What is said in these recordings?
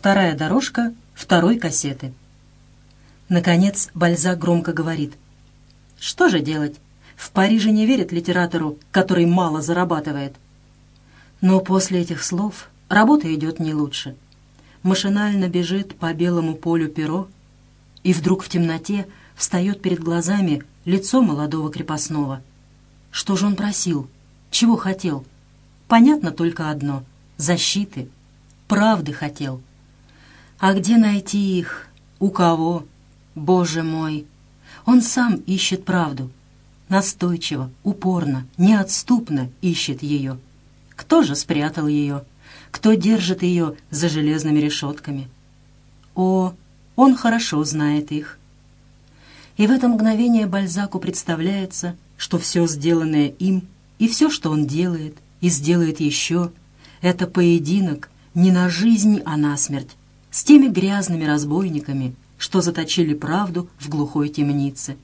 Вторая дорожка второй кассеты. Наконец Бальзак громко говорит. «Что же делать? В Париже не верят литератору, который мало зарабатывает». Но после этих слов работа идет не лучше. Машинально бежит по белому полю перо, и вдруг в темноте встает перед глазами лицо молодого крепостного. Что же он просил? Чего хотел? Понятно только одно — защиты. Правды хотел. А где найти их? У кого? Боже мой! Он сам ищет правду. Настойчиво, упорно, неотступно ищет ее. Кто же спрятал ее? Кто держит ее за железными решетками? О, он хорошо знает их. И в это мгновение Бальзаку представляется, что все сделанное им и все, что он делает и сделает еще, это поединок не на жизнь, а на смерть, с теми грязными разбойниками, что заточили правду в глухой темнице,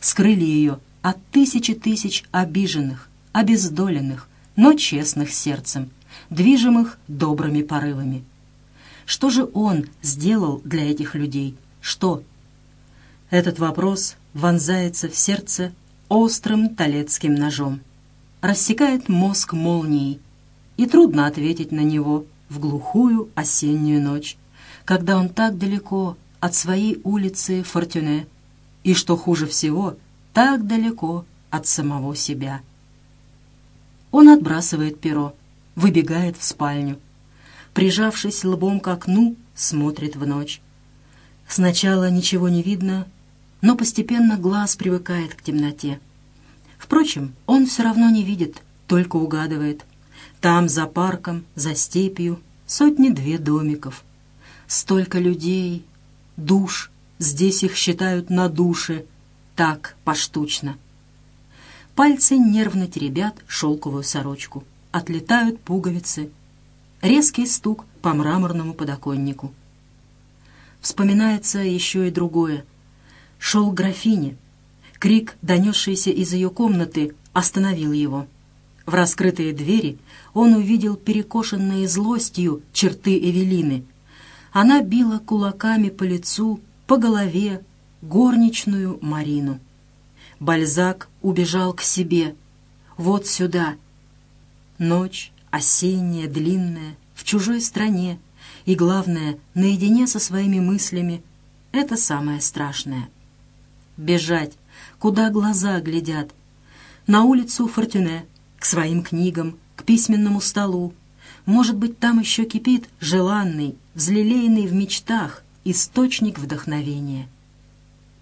скрыли ее от тысячи тысяч обиженных, обездоленных, но честных сердцем, движимых добрыми порывами. Что же он сделал для этих людей? Что? Этот вопрос вонзается в сердце острым талецким ножом, рассекает мозг молнией, и трудно ответить на него в глухую осеннюю ночь, когда он так далеко от своей улицы Фортюне, и, что хуже всего, так далеко от самого себя. Он отбрасывает перо, выбегает в спальню. Прижавшись лбом к окну, смотрит в ночь. Сначала ничего не видно, но постепенно глаз привыкает к темноте. Впрочем, он все равно не видит, только угадывает. Там, за парком, за степью, сотни-две домиков. Столько людей, душ, здесь их считают на душе, так, поштучно. Пальцы нервно теребят шелковую сорочку. Отлетают пуговицы. Резкий стук по мраморному подоконнику. Вспоминается еще и другое. Шел к графине. Крик, донесшийся из ее комнаты, остановил его. В раскрытые двери он увидел перекошенные злостью черты Эвелины. Она била кулаками по лицу, по голове, горничную Марину. Бальзак убежал к себе. Вот сюда. Ночь, осенняя, длинная, в чужой стране, и, главное, наедине со своими мыслями — это самое страшное. Бежать, куда глаза глядят. На улицу Фортюне, к своим книгам, к письменному столу. Может быть, там еще кипит желанный, взлелеянный в мечтах источник вдохновения.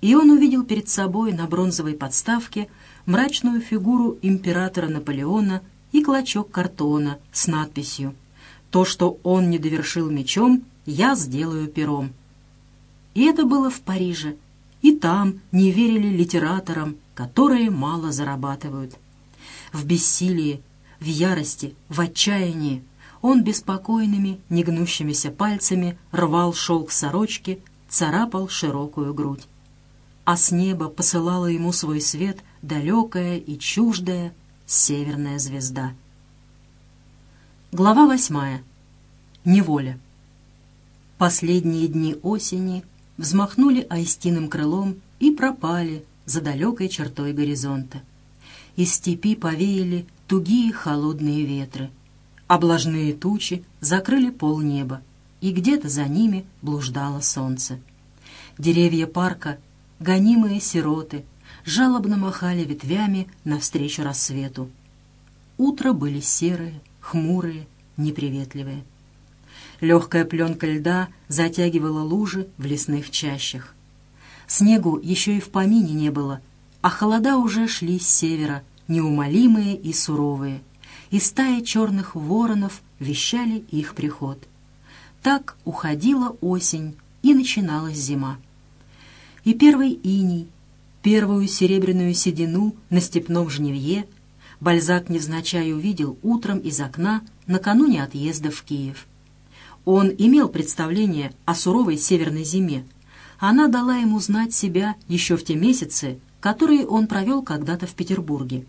И он увидел перед собой на бронзовой подставке мрачную фигуру императора Наполеона и клочок картона с надписью то, что он не довершил мечом, я сделаю пером. И это было в Париже. И там не верили литераторам, которые мало зарабатывают. В бессилии, в ярости, в отчаянии он беспокойными, негнущимися пальцами рвал шелк сорочки, царапал широкую грудь. А с неба посылала ему свой свет далекая и чуждая северная звезда. Глава восьмая. Неволя. Последние дни осени взмахнули аистиным крылом и пропали за далекой чертой горизонта. Из степи повеяли тугие холодные ветры. Облажные тучи закрыли полнеба, и где-то за ними блуждало солнце. Деревья парка, гонимые сироты, жалобно махали ветвями навстречу рассвету. Утро были серые, хмурые, неприветливые. Легкая пленка льда затягивала лужи в лесных чащах. Снегу еще и в помине не было, а холода уже шли с севера, неумолимые и суровые, и стаи черных воронов вещали их приход. Так уходила осень, и начиналась зима. И первый иней, первую серебряную седину на степном жневье Бальзак невзначай увидел утром из окна накануне отъезда в Киев. Он имел представление о суровой северной зиме. Она дала ему знать себя еще в те месяцы, которые он провел когда-то в Петербурге.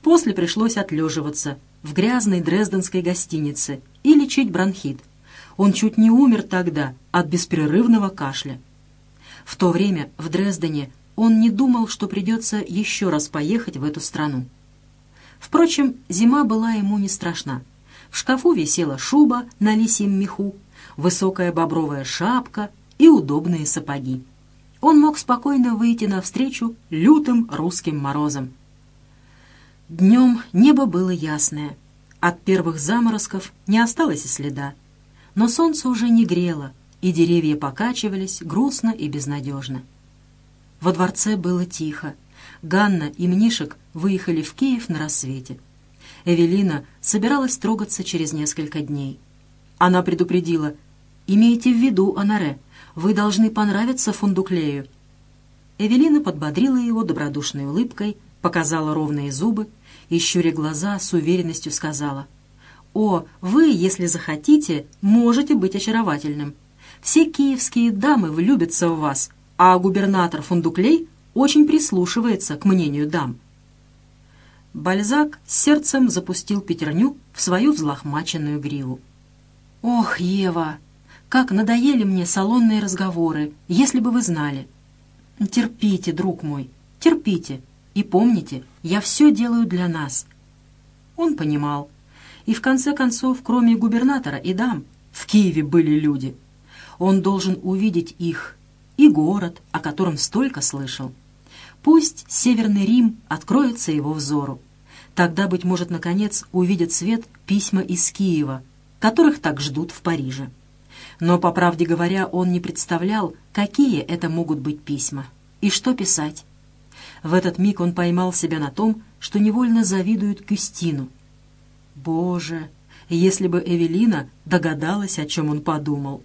После пришлось отлеживаться в грязной дрезденской гостинице и лечить бронхит. Он чуть не умер тогда от беспрерывного кашля. В то время в Дрездене он не думал, что придется еще раз поехать в эту страну. Впрочем, зима была ему не страшна. В шкафу висела шуба на лисьем меху, высокая бобровая шапка и удобные сапоги. Он мог спокойно выйти навстречу лютым русским морозам. Днем небо было ясное. От первых заморозков не осталось и следа. Но солнце уже не грело, и деревья покачивались грустно и безнадежно. Во дворце было тихо. Ганна и Мнишек выехали в Киев на рассвете. Эвелина собиралась трогаться через несколько дней. Она предупредила, «Имейте в виду, Анаре, вы должны понравиться Фундуклею». Эвелина подбодрила его добродушной улыбкой, показала ровные зубы и, щуря глаза, с уверенностью сказала, «О, вы, если захотите, можете быть очаровательным. Все киевские дамы влюбятся в вас, а губернатор Фундуклей очень прислушивается к мнению дам». Бальзак сердцем запустил пятерню в свою взлохмаченную гриву. «Ох, Ева, как надоели мне салонные разговоры, если бы вы знали. Терпите, друг мой, терпите, и помните, я все делаю для нас». Он понимал. И в конце концов, кроме губернатора и дам, в Киеве были люди. Он должен увидеть их и город, о котором столько слышал. Пусть Северный Рим откроется его взору. Тогда, быть может, наконец увидят свет письма из Киева, которых так ждут в Париже. Но, по правде говоря, он не представлял, какие это могут быть письма и что писать. В этот миг он поймал себя на том, что невольно завидует Кюстину. Боже, если бы Эвелина догадалась, о чем он подумал.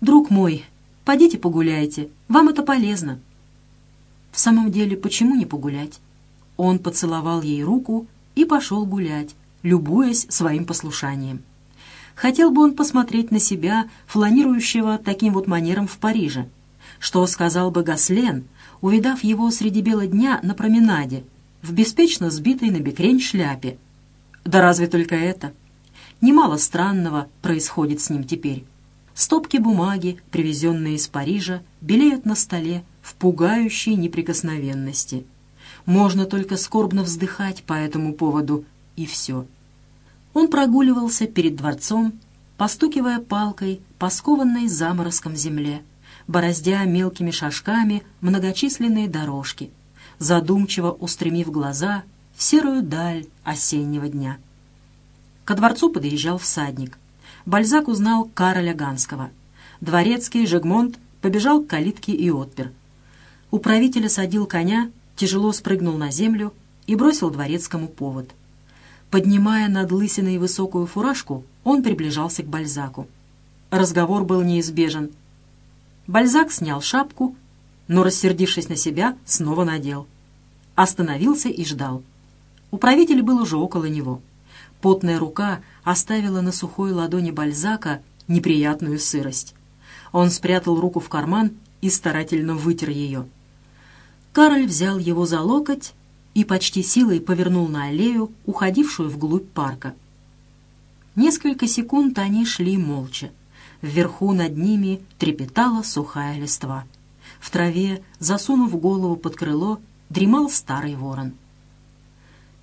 «Друг мой, подите погуляйте, вам это полезно». В самом деле, почему не погулять? Он поцеловал ей руку и пошел гулять, любуясь своим послушанием. Хотел бы он посмотреть на себя, фланирующего таким вот манером в Париже. Что сказал бы Гаслен, увидав его среди бела дня на променаде, в беспечно сбитой на бекрень шляпе? Да разве только это? Немало странного происходит с ним теперь. Стопки бумаги, привезенные из Парижа, белеют на столе в пугающей неприкосновенности. Можно только скорбно вздыхать по этому поводу, и все. Он прогуливался перед дворцом, постукивая палкой по скованной заморозком земле, бороздя мелкими шажками многочисленные дорожки, задумчиво устремив глаза в серую даль осеннего дня. Ко дворцу подъезжал всадник. Бальзак узнал Кароля Ганского. Дворецкий Жегмонт побежал к калитке и отпер. Управителя садил коня тяжело спрыгнул на землю и бросил дворецкому повод. Поднимая над лысиной высокую фуражку, он приближался к Бальзаку. Разговор был неизбежен. Бальзак снял шапку, но, рассердившись на себя, снова надел. Остановился и ждал. Управитель был уже около него. Потная рука оставила на сухой ладони Бальзака неприятную сырость. Он спрятал руку в карман и старательно вытер ее. Кароль взял его за локоть и почти силой повернул на аллею, уходившую вглубь парка. Несколько секунд они шли молча. Вверху над ними трепетала сухая листва. В траве, засунув голову под крыло, дремал старый ворон.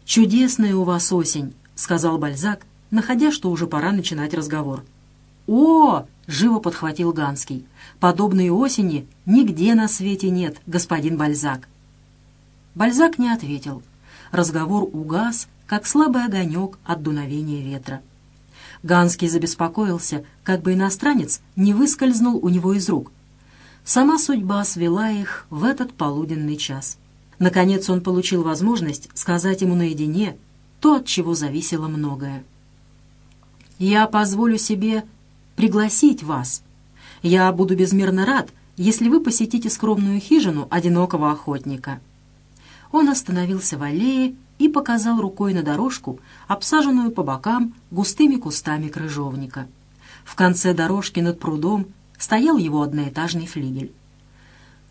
«Чудесная у вас осень», — сказал Бальзак, находя, что уже пора начинать разговор. «О!» — живо подхватил Ганский. «Подобной осени нигде на свете нет, господин Бальзак». Бальзак не ответил. Разговор угас, как слабый огонек от дуновения ветра. Ганский забеспокоился, как бы иностранец не выскользнул у него из рук. Сама судьба свела их в этот полуденный час. Наконец он получил возможность сказать ему наедине то, от чего зависело многое. «Я позволю себе пригласить вас. Я буду безмерно рад, если вы посетите скромную хижину одинокого охотника». Он остановился в аллее и показал рукой на дорожку, обсаженную по бокам густыми кустами крыжовника. В конце дорожки над прудом стоял его одноэтажный флигель.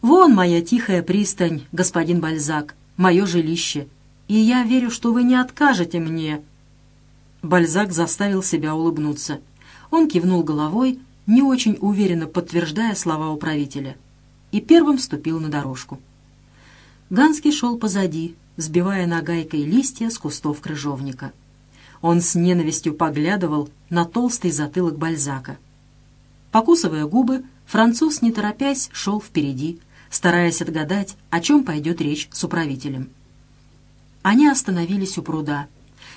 «Вон моя тихая пристань, господин Бальзак, мое жилище, и я верю, что вы не откажете мне». Бальзак заставил себя улыбнуться. Он кивнул головой, не очень уверенно подтверждая слова управителя, и первым ступил на дорожку. Ганский шел позади, сбивая нагайкой листья с кустов крыжовника. Он с ненавистью поглядывал на толстый затылок Бальзака. Покусывая губы, француз, не торопясь, шел впереди, стараясь отгадать, о чем пойдет речь с управителем. Они остановились у пруда.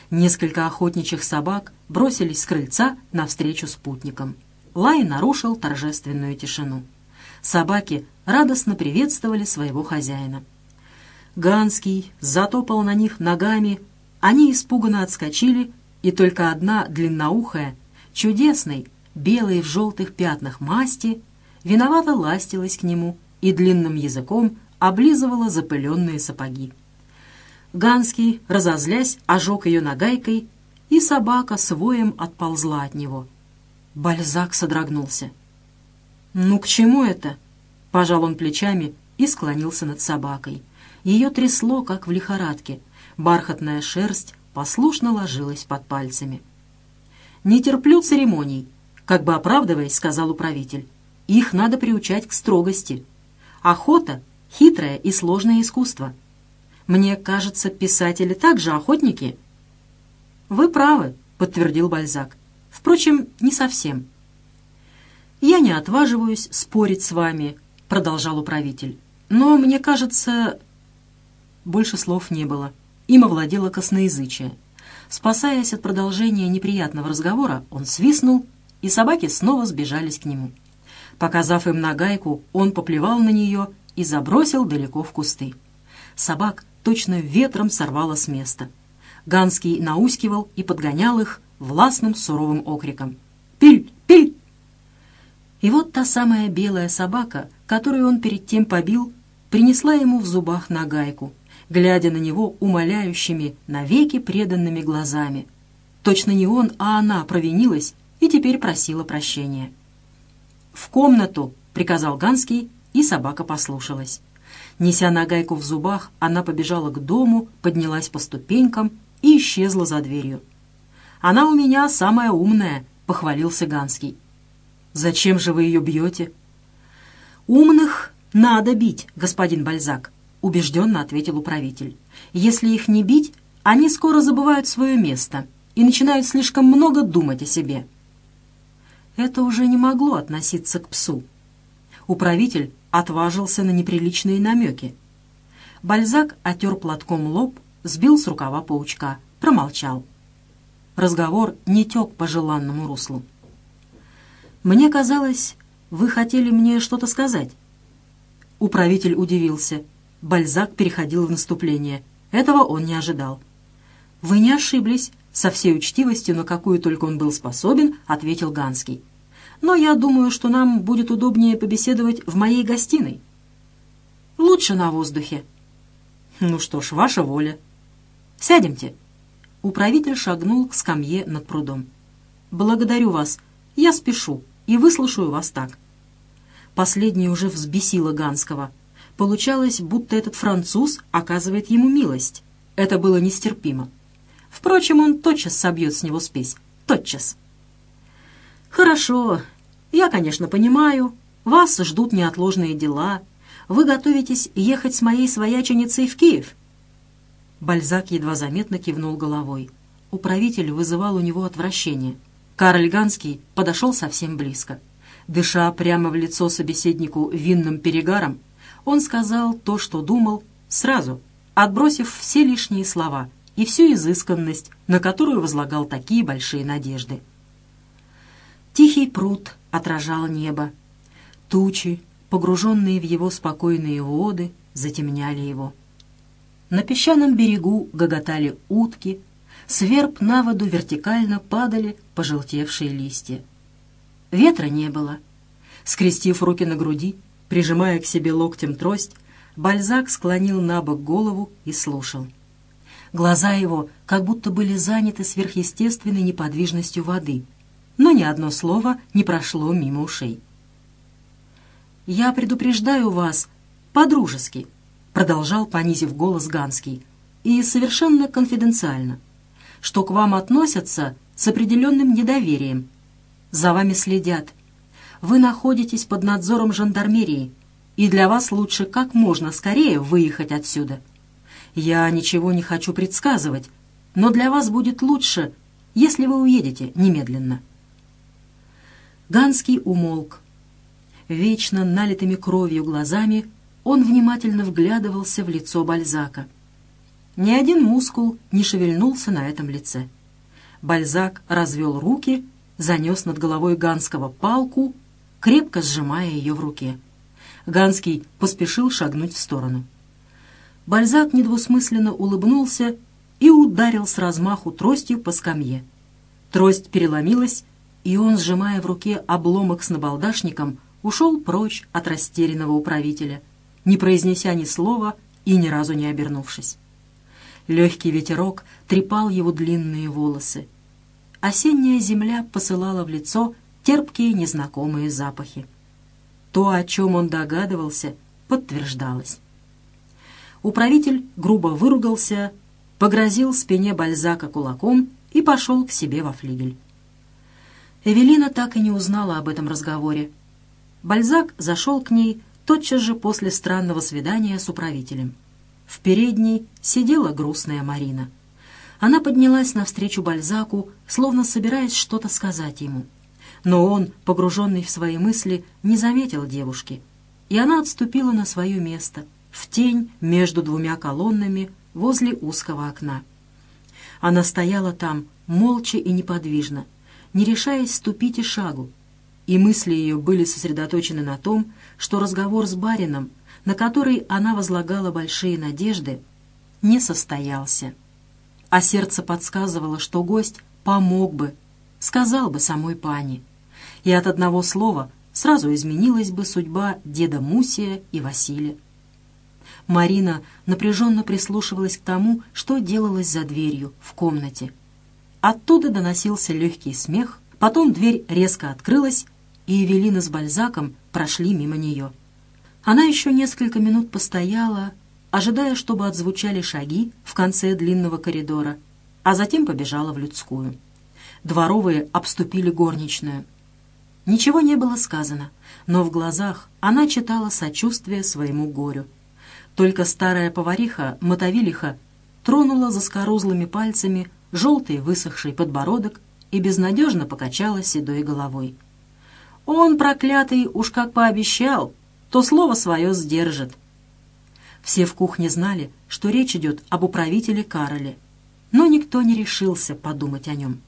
Несколько охотничьих собак бросились с крыльца навстречу спутникам. Лай нарушил торжественную тишину. Собаки радостно приветствовали своего хозяина. Ганский затопал на них ногами, они испуганно отскочили, и только одна длинноухая, чудесной, белой в желтых пятнах масти, виновато ластилась к нему и длинным языком облизывала запыленные сапоги. Ганский, разозлясь, ожег ее нагайкой, и собака с воем отползла от него. Бальзак содрогнулся. «Ну к чему это?» — пожал он плечами и склонился над собакой. Ее трясло, как в лихорадке. Бархатная шерсть послушно ложилась под пальцами. «Не терплю церемоний», — как бы оправдываясь, сказал управитель. «Их надо приучать к строгости. Охота — хитрое и сложное искусство. Мне кажется, писатели также охотники». «Вы правы», — подтвердил Бальзак. «Впрочем, не совсем». «Я не отваживаюсь спорить с вами», — продолжал управитель. «Но мне кажется, больше слов не было. Им овладело косноязычие. Спасаясь от продолжения неприятного разговора, он свистнул, и собаки снова сбежались к нему. Показав им нагайку, он поплевал на нее и забросил далеко в кусты. Собак точно ветром сорвало с места. Ганский наускивал и подгонял их властным суровым окриком. «Пиль! Пиль!» И вот та самая белая собака, которую он перед тем побил, принесла ему в зубах нагайку — глядя на него умоляющими, навеки преданными глазами. Точно не он, а она провинилась и теперь просила прощения. «В комнату!» — приказал Ганский, и собака послушалась. Неся нагайку в зубах, она побежала к дому, поднялась по ступенькам и исчезла за дверью. «Она у меня самая умная», — похвалился Ганский. «Зачем же вы ее бьете?» «Умных надо бить, господин Бальзак», — убежденно ответил управитель. «Если их не бить, они скоро забывают свое место и начинают слишком много думать о себе». Это уже не могло относиться к псу. Управитель отважился на неприличные намеки. Бальзак отер платком лоб, сбил с рукава паучка, промолчал. Разговор не тек по желанному руслу. «Мне казалось, вы хотели мне что-то сказать». Управитель удивился. Бальзак переходил в наступление. Этого он не ожидал. «Вы не ошиблись», — со всей учтивостью, на какую только он был способен, ответил Ганский. «Но я думаю, что нам будет удобнее побеседовать в моей гостиной». «Лучше на воздухе». «Ну что ж, ваша воля». «Сядемте». Управитель шагнул к скамье над прудом. «Благодарю вас. Я спешу и выслушаю вас так». Последнее уже взбесило Ганского — Получалось, будто этот француз оказывает ему милость. Это было нестерпимо. Впрочем, он тотчас собьет с него спесь. Тотчас. «Хорошо. Я, конечно, понимаю. Вас ждут неотложные дела. Вы готовитесь ехать с моей свояченицей в Киев?» Бальзак едва заметно кивнул головой. Управитель вызывал у него отвращение. Карл Ганский подошел совсем близко. Дыша прямо в лицо собеседнику винным перегаром, он сказал то, что думал, сразу, отбросив все лишние слова и всю изысканность, на которую возлагал такие большие надежды. Тихий пруд отражал небо. Тучи, погруженные в его спокойные воды, затемняли его. На песчаном берегу гоготали утки, сверб на воду вертикально падали пожелтевшие листья. Ветра не было. Скрестив руки на груди, Прижимая к себе локтем трость, Бальзак склонил на бок голову и слушал. Глаза его как будто были заняты сверхъестественной неподвижностью воды, но ни одно слово не прошло мимо ушей. «Я предупреждаю вас по-дружески», — продолжал, понизив голос Ганский, «и совершенно конфиденциально, что к вам относятся с определенным недоверием. За вами следят. Вы находитесь под надзором жандармерии, и для вас лучше как можно скорее выехать отсюда. Я ничего не хочу предсказывать, но для вас будет лучше, если вы уедете немедленно». Ганский умолк. Вечно налитыми кровью глазами он внимательно вглядывался в лицо Бальзака. Ни один мускул не шевельнулся на этом лице. Бальзак развел руки, занес над головой Ганского палку, крепко сжимая ее в руке. Ганский поспешил шагнуть в сторону. Бальзак недвусмысленно улыбнулся и ударил с размаху тростью по скамье. Трость переломилась, и он, сжимая в руке обломок с набалдашником, ушел прочь от растерянного управителя, не произнеся ни слова и ни разу не обернувшись. Легкий ветерок трепал его длинные волосы. Осенняя земля посылала в лицо терпкие незнакомые запахи. То, о чем он догадывался, подтверждалось. Управитель грубо выругался, погрозил спине Бальзака кулаком и пошел к себе во флигель. Эвелина так и не узнала об этом разговоре. Бальзак зашел к ней тотчас же после странного свидания с управителем. В передней сидела грустная Марина. Она поднялась навстречу Бальзаку, словно собираясь что-то сказать ему. Но он, погруженный в свои мысли, не заметил девушки, и она отступила на свое место, в тень между двумя колоннами возле узкого окна. Она стояла там, молча и неподвижно, не решаясь ступить и шагу, и мысли ее были сосредоточены на том, что разговор с барином, на который она возлагала большие надежды, не состоялся. А сердце подсказывало, что гость помог бы, сказал бы самой пани. И от одного слова сразу изменилась бы судьба деда Мусия и Василия. Марина напряженно прислушивалась к тому, что делалось за дверью в комнате. Оттуда доносился легкий смех, потом дверь резко открылась, и Эвелина с Бальзаком прошли мимо нее. Она еще несколько минут постояла, ожидая, чтобы отзвучали шаги в конце длинного коридора, а затем побежала в людскую. Дворовые обступили горничную. Ничего не было сказано, но в глазах она читала сочувствие своему горю. Только старая повариха, мотовилиха, тронула заскорузлыми пальцами желтый высохший подбородок и безнадежно покачала седой головой. «Он, проклятый, уж как пообещал, то слово свое сдержит». Все в кухне знали, что речь идет об управителе Кароле, но никто не решился подумать о нем.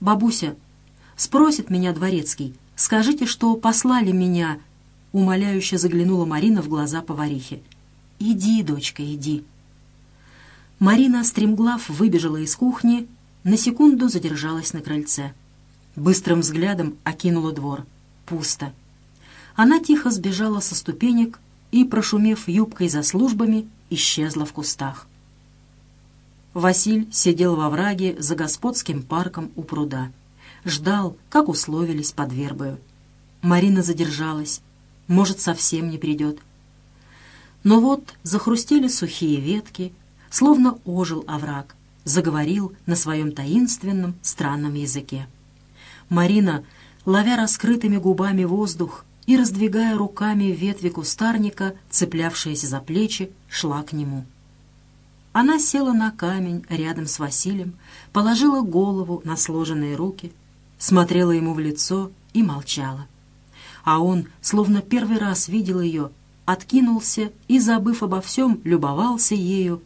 «Бабуся, спросит меня дворецкий, скажите, что послали меня...» Умоляюще заглянула Марина в глаза поварихи. «Иди, дочка, иди». Марина стремглав выбежала из кухни, на секунду задержалась на крыльце. Быстрым взглядом окинула двор. Пусто. Она тихо сбежала со ступенек и, прошумев юбкой за службами, исчезла в кустах. Василь сидел во враге за господским парком у пруда. Ждал, как условились под вербою. Марина задержалась. Может, совсем не придет. Но вот захрустели сухие ветки, словно ожил овраг, заговорил на своем таинственном, странном языке. Марина, ловя раскрытыми губами воздух и раздвигая руками ветви кустарника, цеплявшиеся за плечи, шла к нему. Она села на камень рядом с Василием, положила голову на сложенные руки, смотрела ему в лицо и молчала. А он, словно первый раз видел ее, откинулся и, забыв обо всем, любовался ею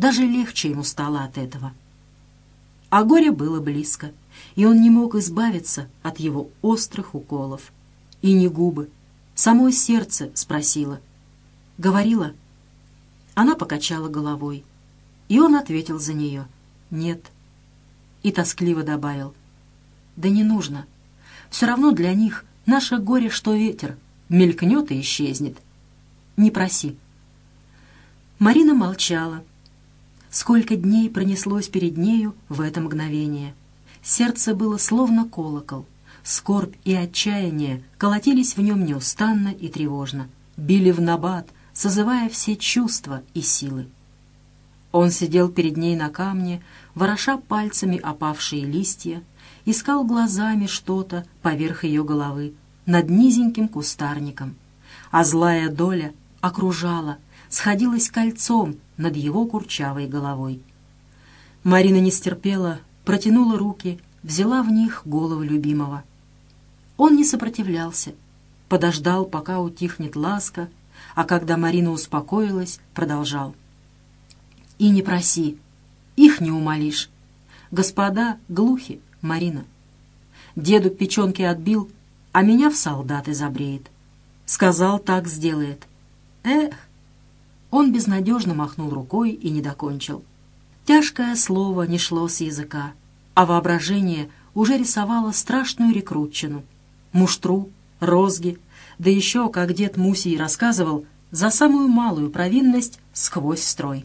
даже легче ему стало от этого. А горе было близко, и он не мог избавиться от его острых уколов. И не губы, само сердце спросило. «Говорила?» Она покачала головой, и он ответил за нее «нет». И тоскливо добавил «Да не нужно. Все равно для них наше горе, что ветер, мелькнет и исчезнет. Не проси». Марина молчала, Сколько дней пронеслось перед нею в это мгновение. Сердце было словно колокол. Скорбь и отчаяние колотились в нем неустанно и тревожно, били в набат, созывая все чувства и силы. Он сидел перед ней на камне, вороша пальцами опавшие листья, искал глазами что-то поверх ее головы, над низеньким кустарником, а злая доля окружала, сходилась кольцом над его курчавой головой. Марина не стерпела, протянула руки, взяла в них голову любимого. Он не сопротивлялся, подождал, пока утихнет ласка, а когда Марина успокоилась, продолжал. «И не проси, их не умолишь. Господа глухи, Марина. Деду печенки отбил, а меня в солдаты забреет. Сказал, так сделает. Эх! Он безнадежно махнул рукой и не докончил. Тяжкое слово не шло с языка, а воображение уже рисовало страшную рекрутчину. Муштру, розги, да еще, как дед Мусий рассказывал, за самую малую провинность сквозь строй.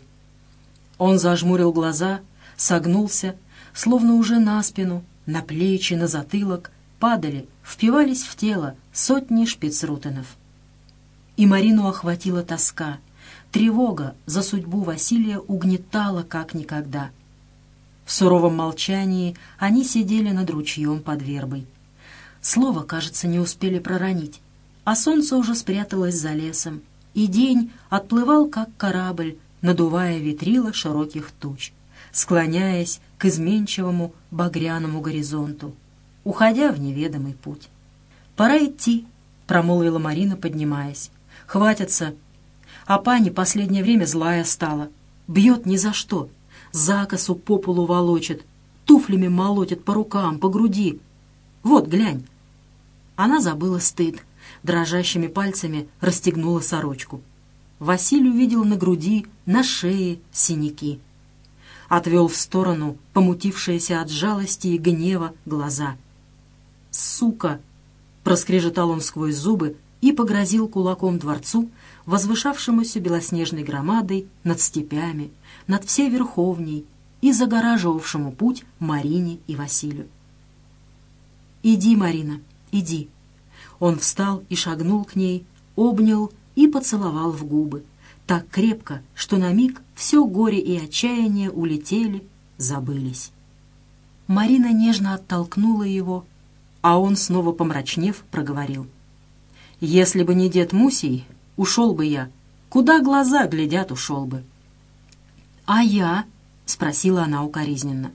Он зажмурил глаза, согнулся, словно уже на спину, на плечи, на затылок, падали, впивались в тело сотни шпицрутенов. И Марину охватила тоска. Тревога за судьбу Василия угнетала как никогда. В суровом молчании они сидели над ручьем под вербой. Слово, кажется, не успели проронить, а солнце уже спряталось за лесом, и день отплывал, как корабль, надувая ветрила широких туч, склоняясь к изменчивому багряному горизонту уходя в неведомый путь. «Пора идти», — промолвила Марина, поднимаясь. «Хватится. А пани последнее время злая стала. Бьет ни за что. Закосу по полу волочит. Туфлями молотит по рукам, по груди. Вот, глянь». Она забыла стыд. Дрожащими пальцами расстегнула сорочку. Василий увидел на груди, на шее синяки. Отвел в сторону помутившиеся от жалости и гнева глаза — сука!» Проскрежетал он сквозь зубы и погрозил кулаком дворцу, возвышавшемуся белоснежной громадой над степями, над всей Верховней и загораживавшему путь Марине и Василию. «Иди, Марина, иди!» Он встал и шагнул к ней, обнял и поцеловал в губы, так крепко, что на миг все горе и отчаяние улетели, забылись. Марина нежно оттолкнула его, а он, снова помрачнев, проговорил. «Если бы не дед Мусий, ушел бы я. Куда глаза глядят, ушел бы». «А я?» — спросила она укоризненно.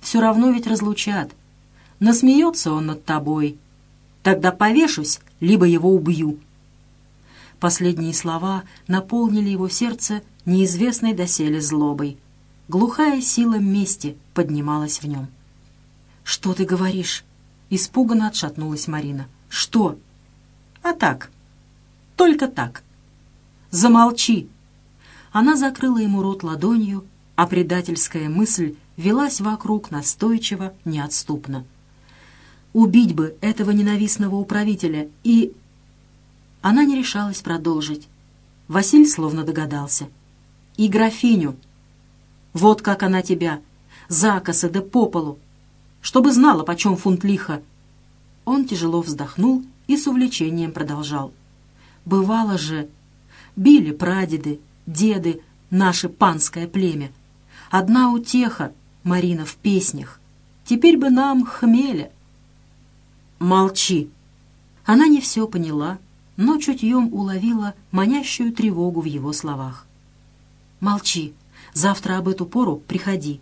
«Все равно ведь разлучат. Насмеется он над тобой. Тогда повешусь, либо его убью». Последние слова наполнили его сердце неизвестной доселе злобой. Глухая сила мести поднималась в нем. «Что ты говоришь?» Испуганно отшатнулась Марина. «Что?» «А так. Только так. Замолчи!» Она закрыла ему рот ладонью, а предательская мысль велась вокруг настойчиво, неотступно. «Убить бы этого ненавистного управителя и...» Она не решалась продолжить. Василь словно догадался. «И графиню. Вот как она тебя. Закосы да по полу чтобы знала, почем фунт лиха». Он тяжело вздохнул и с увлечением продолжал. «Бывало же, били прадеды, деды, наше панское племя. Одна утеха, Марина, в песнях. Теперь бы нам хмеля». «Молчи!» Она не все поняла, но чутьем уловила манящую тревогу в его словах. «Молчи. Завтра об эту пору приходи.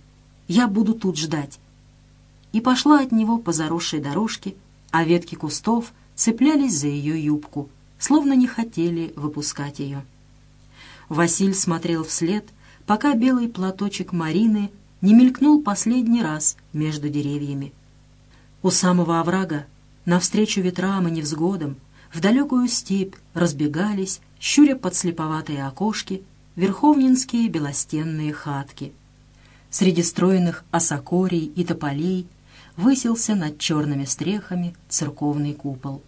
Я буду тут ждать и пошла от него по заросшей дорожке, а ветки кустов цеплялись за ее юбку, словно не хотели выпускать ее. Василь смотрел вслед, пока белый платочек Марины не мелькнул последний раз между деревьями. У самого оврага, навстречу ветрам и невзгодам, в далекую степь разбегались, щуря подслеповатые окошки, верховнинские белостенные хатки. Среди стройных осокорий и тополей высился над черными стрехами церковный купол.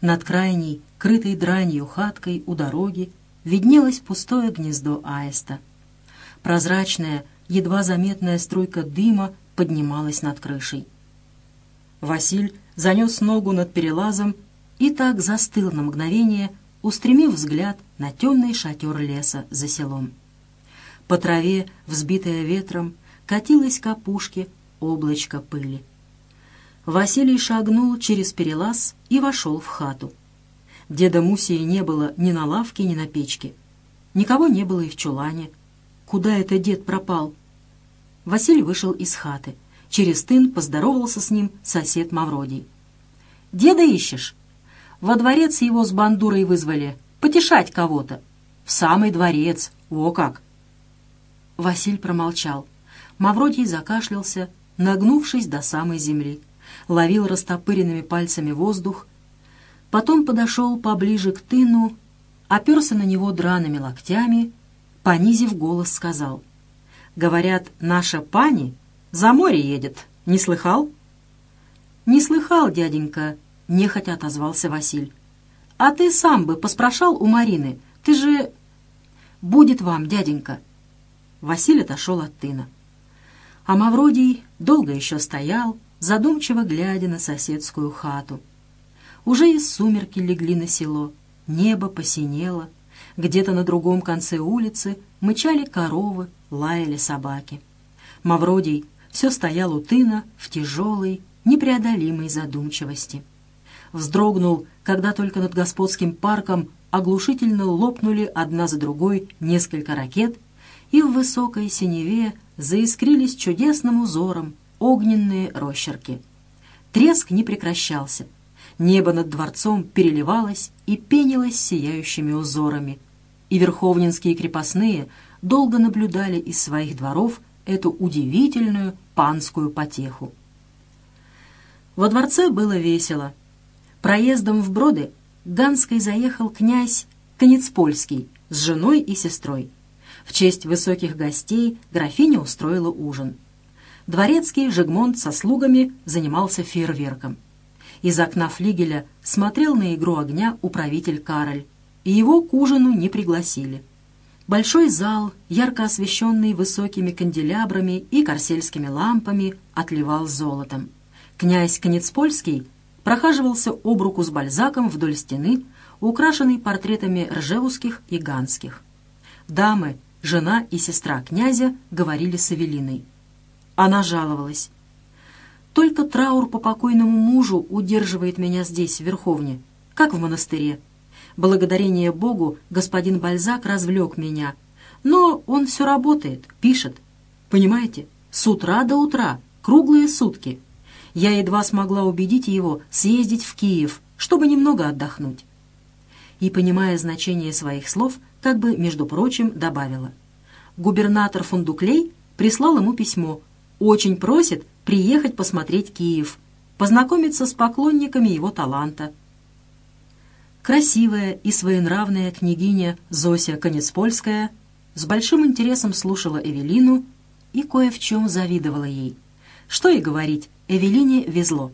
Над крайней, крытой дранью хаткой у дороги, виднелось пустое гнездо аиста. Прозрачная, едва заметная струйка дыма поднималась над крышей. Василь занес ногу над перелазом и так застыл на мгновение, устремив взгляд на темный шатер леса за селом. По траве, взбитая ветром, катилась к опушке облачко пыли. Василий шагнул через перелаз и вошел в хату. Деда Мусии не было ни на лавке, ни на печке. Никого не было и в чулане. Куда это дед пропал? Василий вышел из хаты. Через тын поздоровался с ним сосед Мавродий. «Деда ищешь?» «Во дворец его с бандурой вызвали. Потешать кого-то. В самый дворец. О как!» Василь промолчал. Мавродий закашлялся, нагнувшись до самой земли ловил растопыренными пальцами воздух, потом подошел поближе к тыну, оперся на него драными локтями, понизив голос, сказал, «Говорят, наша пани за море едет. Не слыхал?» «Не слыхал, дяденька», — нехотя отозвался Василь. «А ты сам бы поспрашал у Марины. Ты же...» «Будет вам, дяденька». Василий отошел от тына. А Мавродий долго еще стоял, задумчиво глядя на соседскую хату. Уже и сумерки легли на село, небо посинело, где-то на другом конце улицы мычали коровы, лаяли собаки. Мавродий все стоял у тына в тяжелой, непреодолимой задумчивости. Вздрогнул, когда только над господским парком оглушительно лопнули одна за другой несколько ракет, и в высокой синеве заискрились чудесным узором огненные росчерки. Треск не прекращался. Небо над дворцом переливалось и пенилось сияющими узорами. И верховнинские крепостные долго наблюдали из своих дворов эту удивительную панскую потеху. Во дворце было весело. Проездом в Броды Ганской заехал князь Конецпольский с женой и сестрой. В честь высоких гостей графиня устроила ужин. Дворецкий Жигмонт со слугами занимался фейерверком. Из окна флигеля смотрел на игру огня управитель Кароль, и его к ужину не пригласили. Большой зал, ярко освещенный высокими канделябрами и корсельскими лампами, отливал золотом. Князь Конецпольский прохаживался об руку с Бальзаком вдоль стены, украшенной портретами ржевуских и ганских. Дамы, жена и сестра князя говорили с Эвелиной. Она жаловалась. «Только траур по покойному мужу удерживает меня здесь, в Верховне, как в монастыре. Благодарение Богу господин Бальзак развлек меня. Но он все работает, пишет. Понимаете, с утра до утра, круглые сутки. Я едва смогла убедить его съездить в Киев, чтобы немного отдохнуть». И, понимая значение своих слов, как бы, между прочим, добавила. Губернатор Фундуклей прислал ему письмо — очень просит приехать посмотреть Киев, познакомиться с поклонниками его таланта. Красивая и своенравная княгиня Зося Конецпольская с большим интересом слушала Эвелину и кое в чем завидовала ей. Что и говорить, Эвелине везло.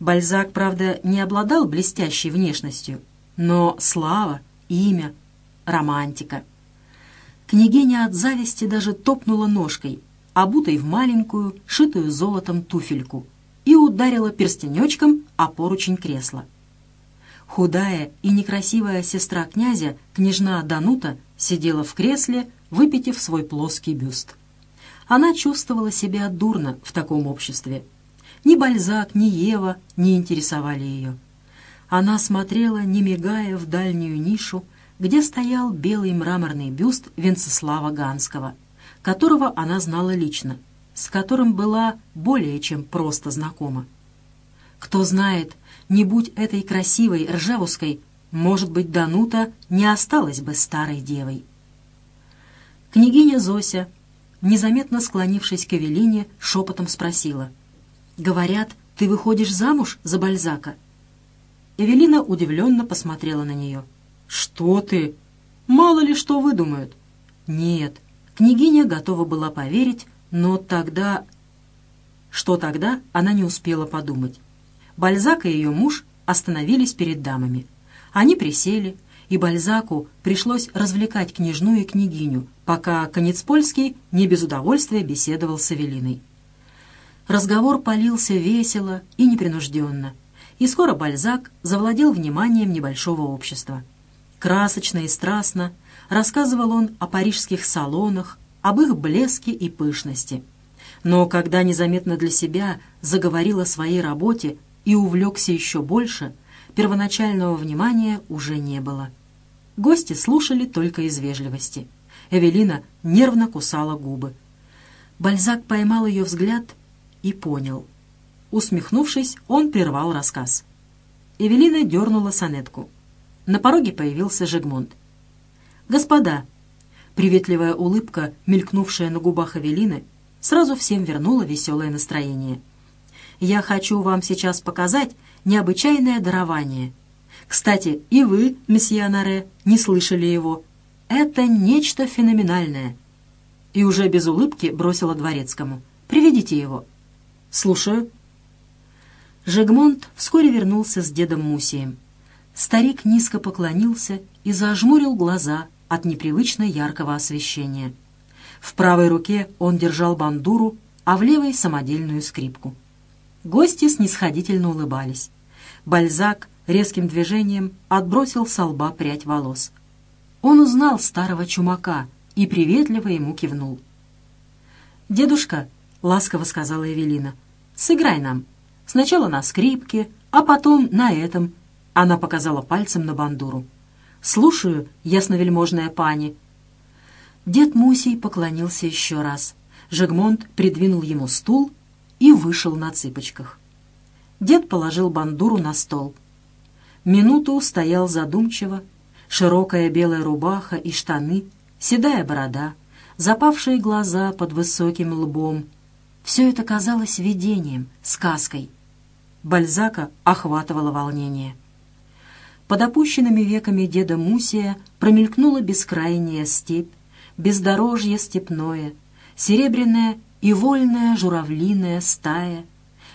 Бальзак, правда, не обладал блестящей внешностью, но слава, имя, романтика. Княгиня от зависти даже топнула ножкой, обутой в маленькую, шитую золотом туфельку, и ударила перстенечком о поручень кресла. Худая и некрасивая сестра князя, княжна Данута, сидела в кресле, выпитив свой плоский бюст. Она чувствовала себя дурно в таком обществе. Ни Бальзак, ни Ева не интересовали ее. Она смотрела, не мигая, в дальнюю нишу, где стоял белый мраморный бюст Венцеслава Ганского — которого она знала лично, с которым была более чем просто знакома. Кто знает, не будь этой красивой ржевуской, может быть, Данута не осталась бы старой девой. Княгиня Зося, незаметно склонившись к Эвелине, шепотом спросила. «Говорят, ты выходишь замуж за Бальзака?» Эвелина удивленно посмотрела на нее. «Что ты? Мало ли что выдумают». «Нет, Княгиня готова была поверить, но тогда... Что тогда, она не успела подумать. Бальзак и ее муж остановились перед дамами. Они присели, и Бальзаку пришлось развлекать княжну и княгиню, пока Конецпольский не без удовольствия беседовал с Эвелиной. Разговор полился весело и непринужденно, и скоро Бальзак завладел вниманием небольшого общества. Красочно и страстно рассказывал он о парижских салонах, об их блеске и пышности. Но когда незаметно для себя заговорил о своей работе и увлекся еще больше, первоначального внимания уже не было. Гости слушали только из вежливости. Эвелина нервно кусала губы. Бальзак поймал ее взгляд и понял. Усмехнувшись, он прервал рассказ. Эвелина дернула сонетку. На пороге появился Жегмонт. «Господа!» Приветливая улыбка, мелькнувшая на губах Эвелины, сразу всем вернула веселое настроение. «Я хочу вам сейчас показать необычайное дарование. Кстати, и вы, месье Анаре, не слышали его. Это нечто феноменальное». И уже без улыбки бросила дворецкому. «Приведите его». «Слушаю». Жегмонт вскоре вернулся с дедом Мусием. Старик низко поклонился и зажмурил глаза от непривычно яркого освещения. В правой руке он держал бандуру, а в левой — самодельную скрипку. Гости снисходительно улыбались. Бальзак резким движением отбросил со лба прядь волос. Он узнал старого чумака и приветливо ему кивнул. «Дедушка», — ласково сказала Эвелина, — «сыграй нам. Сначала на скрипке, а потом на этом». Она показала пальцем на бандуру. «Слушаю, ясновельможная пани». Дед Мусий поклонился еще раз. Жегмонт придвинул ему стул и вышел на цыпочках. Дед положил бандуру на стол. Минуту стоял задумчиво, широкая белая рубаха и штаны, седая борода, запавшие глаза под высоким лбом. Все это казалось видением, сказкой. Бальзака охватывало волнение. Под опущенными веками деда Мусия промелькнула бескрайняя степь, бездорожье степное, серебряная и вольная журавлиная стая,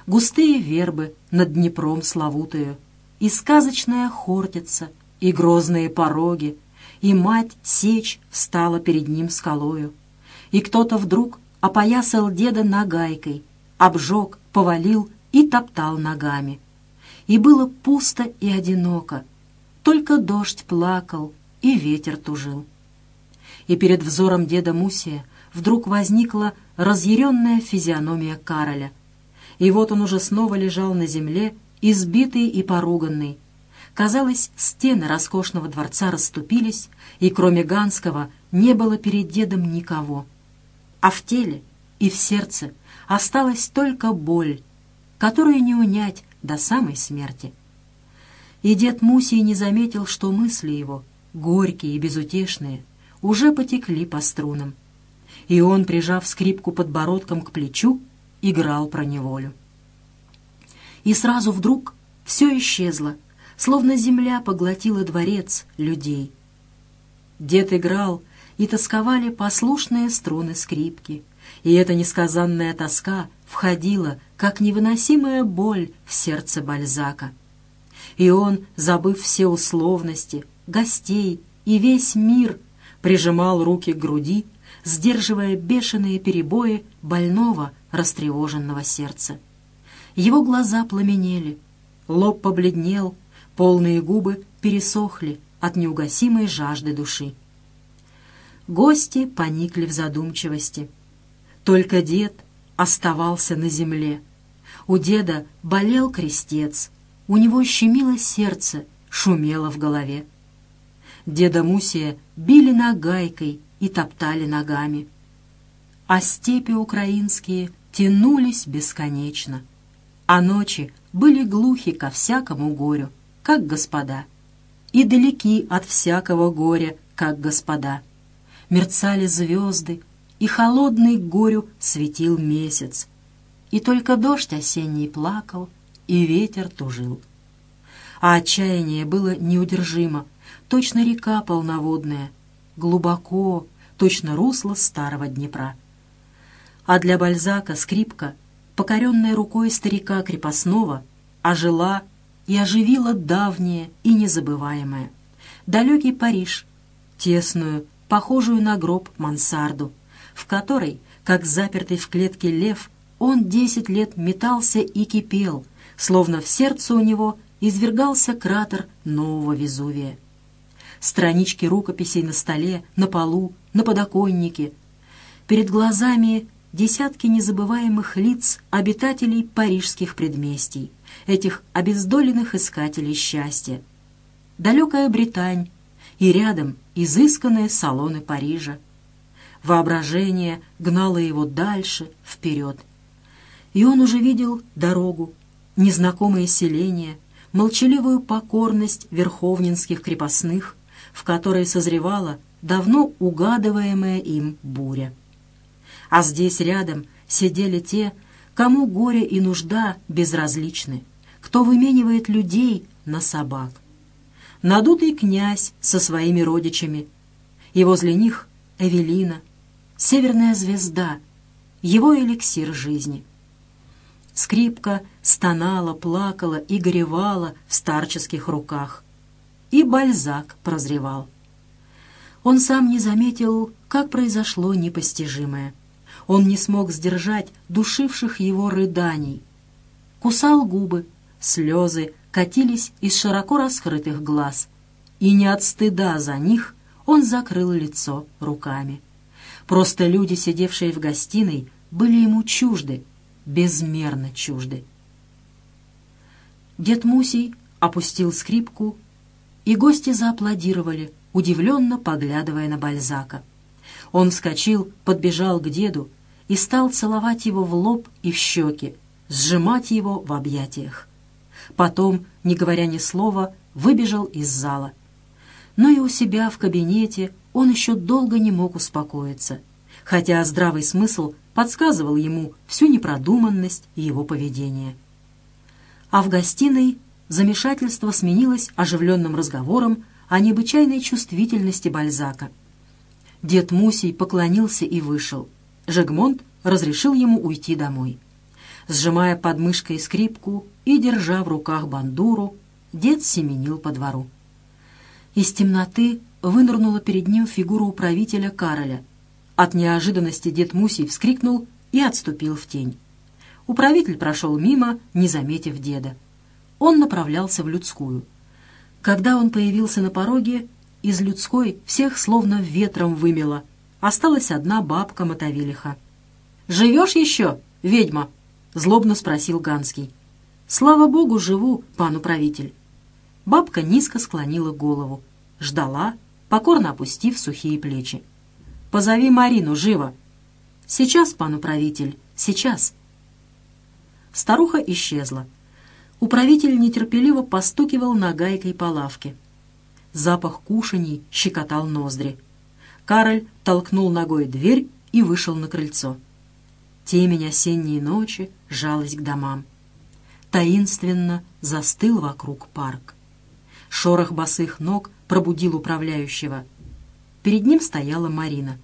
густые вербы над Днепром славутою, и сказочная хортица, и грозные пороги, и мать сечь встала перед ним скалою, и кто-то вдруг опоясал деда нагайкой, обжег, повалил и топтал ногами. И было пусто и одиноко, только дождь плакал и ветер тужил и перед взором деда Мусия вдруг возникла разъяренная физиономия Кароля. И вот он уже снова лежал на земле, избитый и поруганный. Казалось, стены роскошного дворца расступились, и кроме Ганского не было перед дедом никого. А в теле и в сердце осталась только боль, которую не унять до самой смерти. И дед Мусий не заметил, что мысли его, горькие и безутешные, уже потекли по струнам. И он, прижав скрипку подбородком к плечу, играл про неволю. И сразу вдруг все исчезло, словно земля поглотила дворец людей. Дед играл, и тосковали послушные струны скрипки, и эта несказанная тоска входила, как невыносимая боль в сердце Бальзака. И он, забыв все условности, гостей и весь мир, прижимал руки к груди, сдерживая бешеные перебои больного, растревоженного сердца. Его глаза пламенели, лоб побледнел, полные губы пересохли от неугасимой жажды души. Гости поникли в задумчивости. Только дед оставался на земле. У деда болел крестец, у него щемило сердце, шумело в голове. Деда Мусия били нагайкой и топтали ногами. А степи украинские тянулись бесконечно, а ночи были глухи ко всякому горю, как господа, и далеки от всякого горя, как господа. Мерцали звезды, и холодный горю светил месяц, и только дождь осенний плакал, и ветер тужил. А отчаяние было неудержимо, точно река полноводная, глубоко, точно русло старого Днепра. А для Бальзака скрипка, покоренная рукой старика крепостного, ожила и оживила давнее и незабываемое. Далекий Париж, тесную, похожую на гроб мансарду, в которой, как запертый в клетке лев, он десять лет метался и кипел, словно в сердце у него извергался кратер нового Везувия странички рукописей на столе, на полу, на подоконнике. Перед глазами десятки незабываемых лиц обитателей парижских предместий, этих обездоленных искателей счастья. Далекая Британь и рядом изысканные салоны Парижа. Воображение гнало его дальше, вперед. И он уже видел дорогу, незнакомые селения, молчаливую покорность верховнинских крепостных, в которой созревала давно угадываемая им буря. А здесь рядом сидели те, кому горе и нужда безразличны, кто выменивает людей на собак. Надутый князь со своими родичами, и возле них Эвелина, северная звезда, его эликсир жизни. Скрипка стонала, плакала и горевала в старческих руках. И Бальзак прозревал. Он сам не заметил, как произошло непостижимое. Он не смог сдержать душивших его рыданий. Кусал губы, слезы катились из широко раскрытых глаз. И не от стыда за них он закрыл лицо руками. Просто люди, сидевшие в гостиной, были ему чужды, безмерно чужды. Дед Мусий опустил скрипку, и гости зааплодировали — удивленно поглядывая на Бальзака. Он вскочил, подбежал к деду и стал целовать его в лоб и в щеки, сжимать его в объятиях. Потом, не говоря ни слова, выбежал из зала. Но и у себя в кабинете он еще долго не мог успокоиться, хотя здравый смысл подсказывал ему всю непродуманность его поведения. А в гостиной замешательство сменилось оживленным разговором о необычайной чувствительности Бальзака. Дед Мусий поклонился и вышел. Жегмонт разрешил ему уйти домой. Сжимая под мышкой скрипку и держа в руках бандуру, дед семенил по двору. Из темноты вынырнула перед ним фигура управителя Кароля. От неожиданности дед Мусий вскрикнул и отступил в тень. Управитель прошел мимо, не заметив деда. Он направлялся в людскую — когда он появился на пороге, из людской всех словно ветром вымело. Осталась одна бабка Мотовилиха. «Живешь еще, ведьма?» — злобно спросил Ганский. «Слава богу, живу, пан управитель». Бабка низко склонила голову. Ждала, покорно опустив сухие плечи. «Позови Марину, живо!» «Сейчас, пан управитель, сейчас!» Старуха исчезла. Управитель нетерпеливо постукивал нагайкой по лавке. Запах кушаний щекотал ноздри. Кароль толкнул ногой дверь и вышел на крыльцо. Темень осенней ночи жалась к домам. Таинственно застыл вокруг парк. Шорох босых ног пробудил управляющего. Перед ним стояла Марина.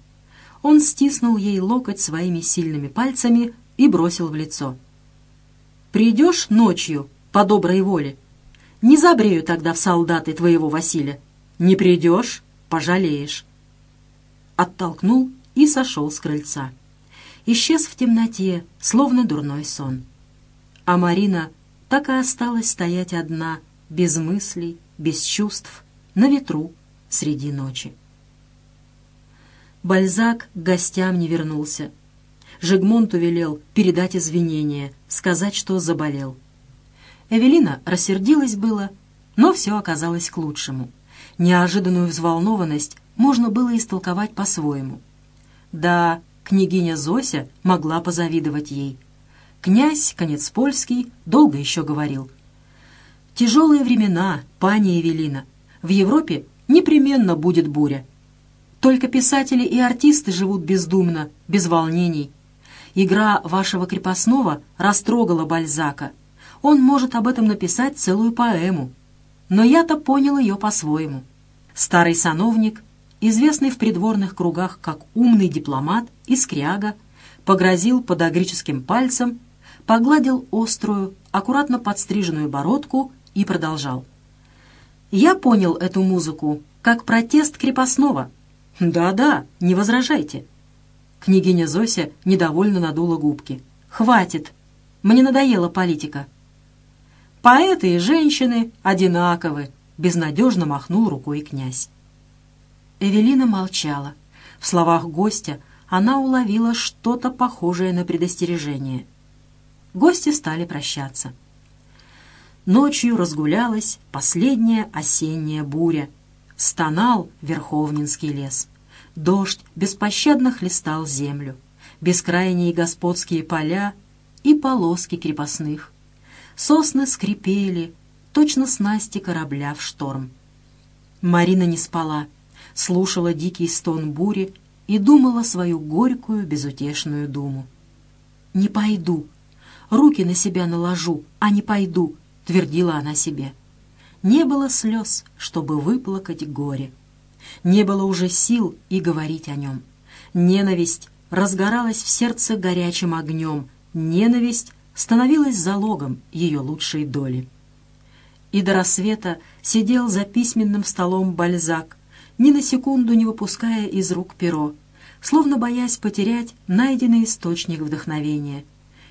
Он стиснул ей локоть своими сильными пальцами и бросил в лицо. «Придешь ночью?» по доброй воле. Не забрею тогда в солдаты твоего Василия. Не придешь — пожалеешь. Оттолкнул и сошел с крыльца. Исчез в темноте, словно дурной сон. А Марина так и осталась стоять одна, без мыслей, без чувств, на ветру среди ночи. Бальзак к гостям не вернулся. Жигмонту велел передать извинения, сказать, что заболел. Эвелина рассердилась было, но все оказалось к лучшему. Неожиданную взволнованность можно было истолковать по-своему. Да, княгиня Зося могла позавидовать ей. Князь Конецпольский долго еще говорил. «Тяжелые времена, пани Эвелина. В Европе непременно будет буря. Только писатели и артисты живут бездумно, без волнений. Игра вашего крепостного растрогала Бальзака, он может об этом написать целую поэму. Но я-то понял ее по-своему. Старый сановник, известный в придворных кругах как умный дипломат и скряга, погрозил подогрическим пальцем, погладил острую, аккуратно подстриженную бородку и продолжал. «Я понял эту музыку как протест крепостного. Да-да, не возражайте». Княгиня Зося недовольно надула губки. «Хватит. Мне надоела политика. Поэты и женщины одинаковы», — безнадежно махнул рукой князь. Эвелина молчала. В словах гостя она уловила что-то похожее на предостережение. Гости стали прощаться. Ночью разгулялась последняя осенняя буря. Стонал Верховнинский лес. Дождь беспощадно хлестал землю. Бескрайние господские поля и полоски крепостных. Сосны скрипели, точно снасти корабля в шторм. Марина не спала, слушала дикий стон бури и думала свою горькую, безутешную думу. «Не пойду, руки на себя наложу, а не пойду», — твердила она себе. Не было слез, чтобы выплакать горе. Не было уже сил и говорить о нем. Ненависть разгоралась в сердце горячим огнем. Ненависть становилась залогом ее лучшей доли. И до рассвета сидел за письменным столом Бальзак, ни на секунду не выпуская из рук перо, словно боясь потерять найденный источник вдохновения.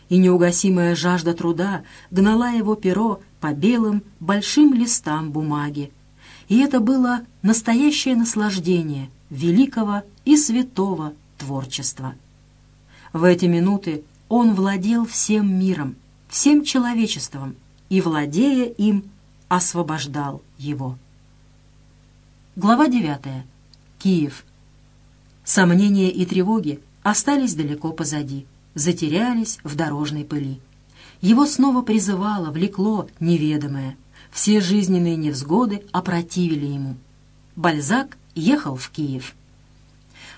И неугасимая жажда труда гнала его перо по белым большим листам бумаги. И это было настоящее наслаждение великого и святого творчества. В эти минуты он владел всем миром, всем человечеством, и, владея им, освобождал его. Глава 9. Киев. Сомнения и тревоги остались далеко позади, затерялись в дорожной пыли. Его снова призывало, влекло неведомое. Все жизненные невзгоды опротивили ему. Бальзак ехал в Киев.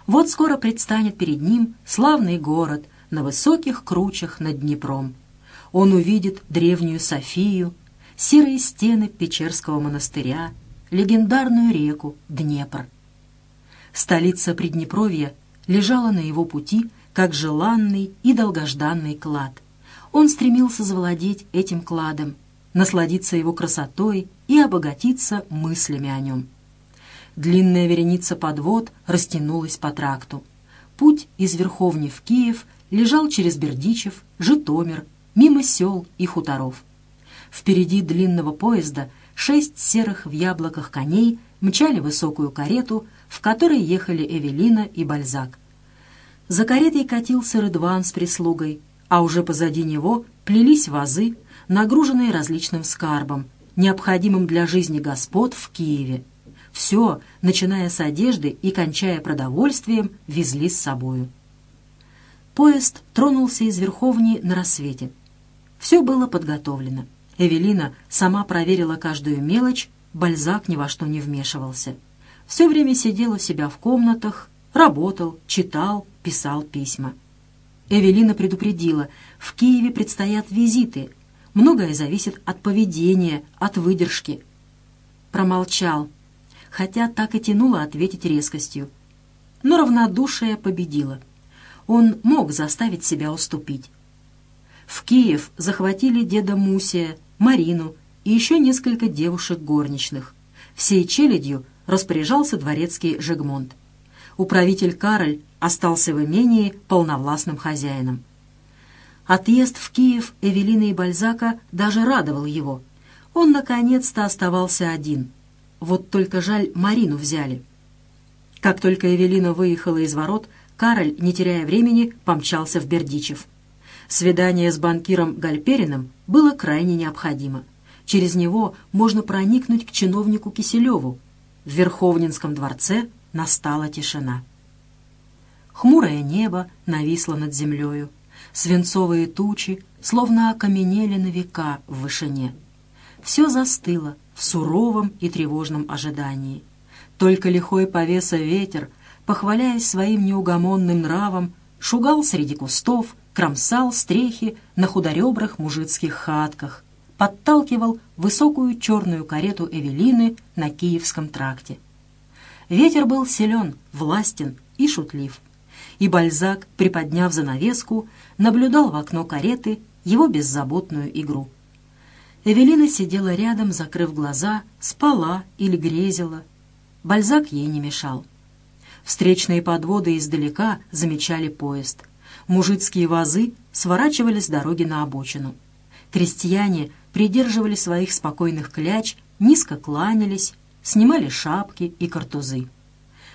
Вот скоро предстанет перед ним славный город на высоких кручах над Днепром. Он увидит древнюю Софию, серые стены Печерского монастыря, легендарную реку Днепр. Столица Приднепровья лежала на его пути, как желанный и долгожданный клад. Он стремился завладеть этим кладом, насладиться его красотой и обогатиться мыслями о нем. Длинная вереница подвод растянулась по тракту. Путь из Верховни в Киев лежал через Бердичев, Житомир, мимо сел и хуторов. Впереди длинного поезда шесть серых в яблоках коней мчали высокую карету, в которой ехали Эвелина и Бальзак. За каретой катился Рыдван с прислугой, а уже позади него плелись вазы, нагруженные различным скарбом, необходимым для жизни господ в Киеве. Все, начиная с одежды и кончая продовольствием, везли с собою. Поезд тронулся из Верховни на рассвете. Все было подготовлено. Эвелина сама проверила каждую мелочь, Бальзак ни во что не вмешивался. Все время сидел у себя в комнатах, работал, читал, писал письма. Эвелина предупредила, в Киеве предстоят визиты. Многое зависит от поведения, от выдержки. Промолчал, хотя так и тянуло ответить резкостью. Но равнодушие победило. Он мог заставить себя уступить. В Киев захватили деда Мусия, Марину и еще несколько девушек горничных. Всей челядью распоряжался дворецкий Жегмонт. Управитель Кароль остался в имении полновластным хозяином. Отъезд в Киев Эвелины и Бальзака даже радовал его. Он наконец-то оставался один. Вот только жаль, Марину взяли. Как только Эвелина выехала из ворот, Кароль, не теряя времени, помчался в Бердичев. Свидание с банкиром Гальпериным было крайне необходимо. Через него можно проникнуть к чиновнику Киселеву. В Верховнинском дворце настала тишина. Хмурое небо нависло над землею. Свинцовые тучи словно окаменели на века в вышине. Все застыло в суровом и тревожном ожидании. Только лихой повеса ветер, похваляясь своим неугомонным нравом, шугал среди кустов, кромсал стрехи на худоребрых мужицких хатках, подталкивал высокую черную карету Эвелины на Киевском тракте. Ветер был силен, властен и шутлив. И Бальзак, приподняв занавеску, наблюдал в окно кареты его беззаботную игру. Эвелина сидела рядом, закрыв глаза, спала или грезила. Бальзак ей не мешал. Встречные подводы издалека замечали поезд — Мужицкие вазы сворачивали с дороги на обочину. Крестьяне придерживали своих спокойных кляч, низко кланялись, снимали шапки и картузы.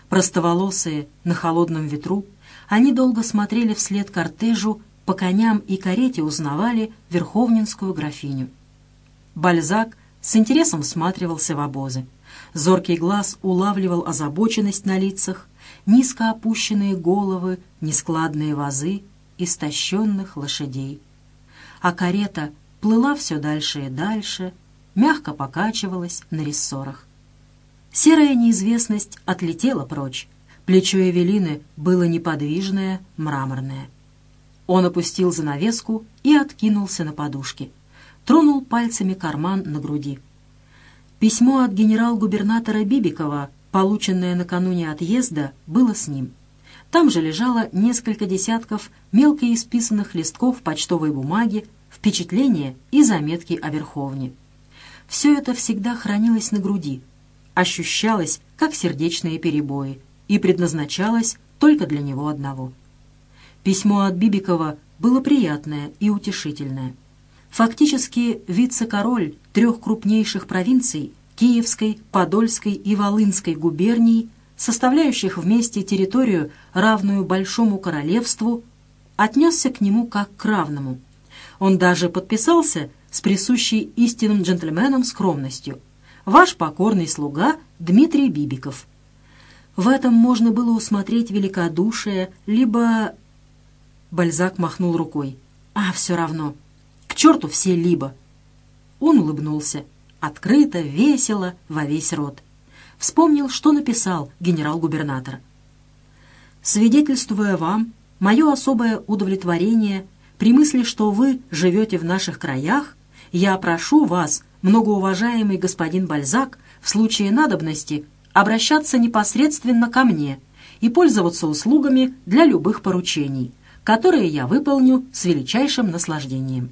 Простоволосые на холодном ветру, Они долго смотрели вслед кортежу, по коням и карете узнавали верховнинскую графиню. Бальзак с интересом всматривался в обозы. Зоркий глаз улавливал озабоченность на лицах, низко опущенные головы, нескладные вазы, истощенных лошадей. А карета плыла все дальше и дальше, мягко покачивалась на рессорах. Серая неизвестность отлетела прочь. Плечо Эвелины было неподвижное, мраморное. Он опустил занавеску и откинулся на подушке. Тронул пальцами карман на груди. Письмо от генерал-губернатора Бибикова, полученное накануне отъезда, было с ним. Там же лежало несколько десятков мелко исписанных листков почтовой бумаги, впечатления и заметки о Верховне. Все это всегда хранилось на груди, ощущалось, как сердечные перебои, и предназначалось только для него одного. Письмо от Бибикова было приятное и утешительное. Фактически вице-король трех крупнейших провинций Киевской, Подольской и Волынской губерний, составляющих вместе территорию, равную Большому королевству, отнесся к нему как к равному. Он даже подписался с присущей истинным джентльменам скромностью. «Ваш покорный слуга Дмитрий Бибиков». В этом можно было усмотреть великодушие, либо... Бальзак махнул рукой. «А, все равно. К черту все либо». Он улыбнулся. Открыто, весело, во весь рот. Вспомнил, что написал генерал-губернатор. «Свидетельствуя вам мое особое удовлетворение при мысли, что вы живете в наших краях, я прошу вас, многоуважаемый господин Бальзак, в случае надобности обращаться непосредственно ко мне и пользоваться услугами для любых поручений, которые я выполню с величайшим наслаждением.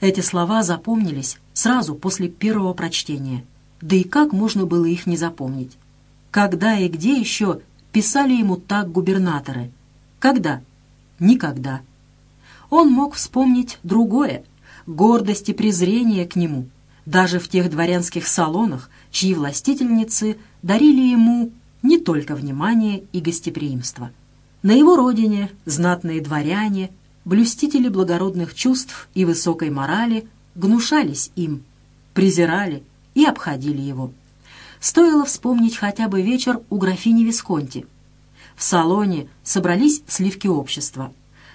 Эти слова запомнились сразу после первого прочтения. Да и как можно было их не запомнить? Когда и где еще писали ему так губернаторы? Когда? Никогда. Он мог вспомнить другое, гордость и презрение к нему – даже в тех дворянских салонах, чьи властительницы дарили ему не только внимание и гостеприимство. На его родине знатные дворяне, блюстители благородных чувств и высокой морали гнушались им, презирали и обходили его. Стоило вспомнить хотя бы вечер у графини Висконти. В салоне собрались сливки общества.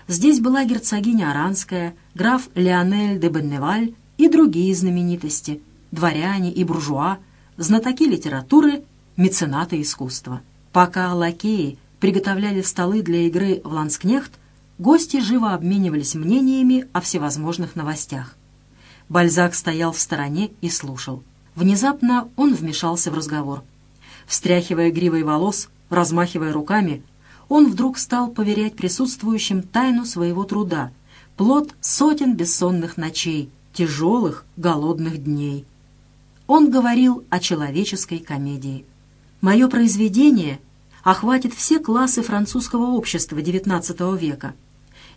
Здесь была герцогиня Аранская, граф Леонель де Бенневаль и другие знаменитости, дворяне и буржуа, знатоки литературы, меценаты искусства. Пока лакеи приготовляли столы для игры в ланскнехт, гости живо обменивались мнениями о всевозможных новостях. Бальзак стоял в стороне и слушал. Внезапно он вмешался в разговор. Встряхивая гривой волос, размахивая руками, он вдруг стал поверять присутствующим тайну своего труда, плод сотен бессонных ночей, тяжелых, голодных дней. Он говорил о человеческой комедии. «Мое произведение охватит все классы французского общества XIX века.